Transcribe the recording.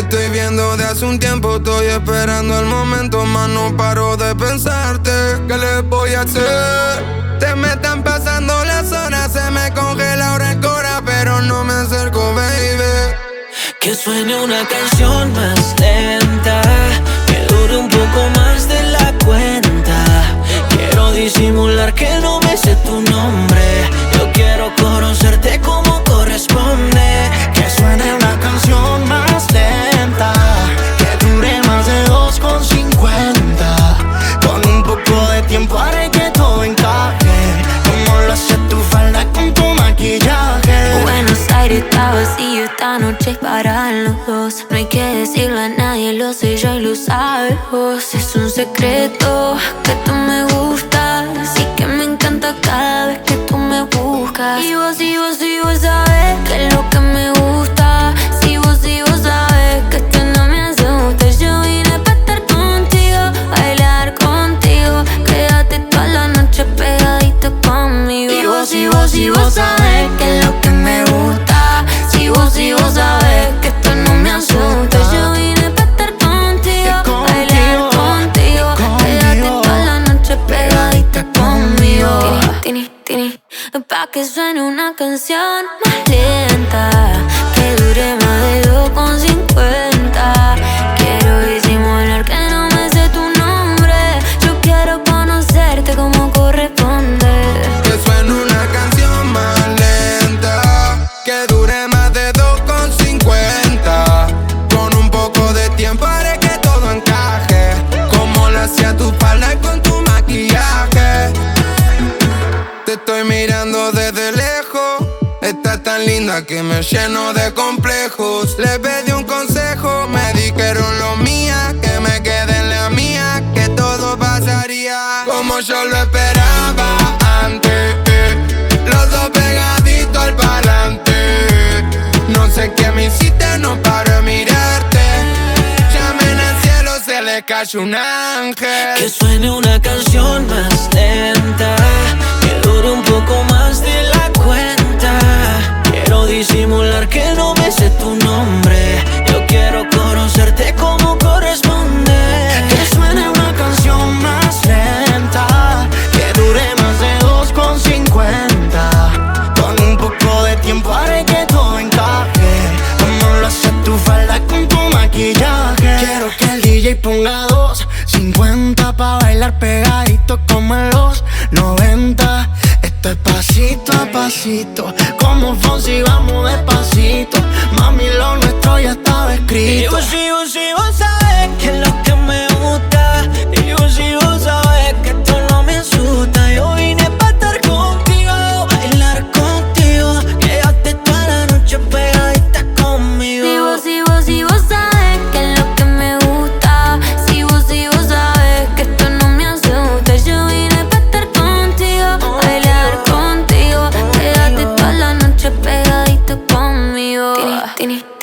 estoy viendo de hace un tiempo, estoy esperando el momento, más no paro de pensarte. ¿Qué le voy a hacer? Te me están pasando las horas, se me congela ahora el cora, pero no me acerco, baby. Que suene una canción más lenta, vacío esta noche es para los dos. No hay que decirle a nadie, lo sé yo y lo sabes vos. Es un secreto que tú me gustas. Así que me encanta cada vez que tú me buscas. Y vos, y vos, y vos sabes que es lo que me gusta. Si vos, y vos sabes que esto no me asusta. Yo vine para estar contigo, bailar contigo. Quédate toda la noche pegadito conmigo. Y vos, y vos, y vos sabes que vos, si vos sabes que esto no me asusta. Yo vine para estar contigo, contigo, bailar contigo, Quédate conmigo. toda la noche pegadita conmigo. Tini, tini, tini Pa' que suene una canción más lenta Que dure más de 2,50 Mirando desde lejos. Estás tan linda que me lleno de complejos. Le pedí un consejo, me dijeron lo mía, que me quede en la mía, que todo pasaría como yo lo esperaba antes. Los dos pegaditos al parlante. No sé qué me hiciste, no paro de mirarte. Llamen al cielo, se le cayó un ángel. Que suene una canción más lenta, Ponga 2,50 pa' bailar pegadito como en los 90. Esto es pasito a pasito, como Fonsi vamos despacito. skinny.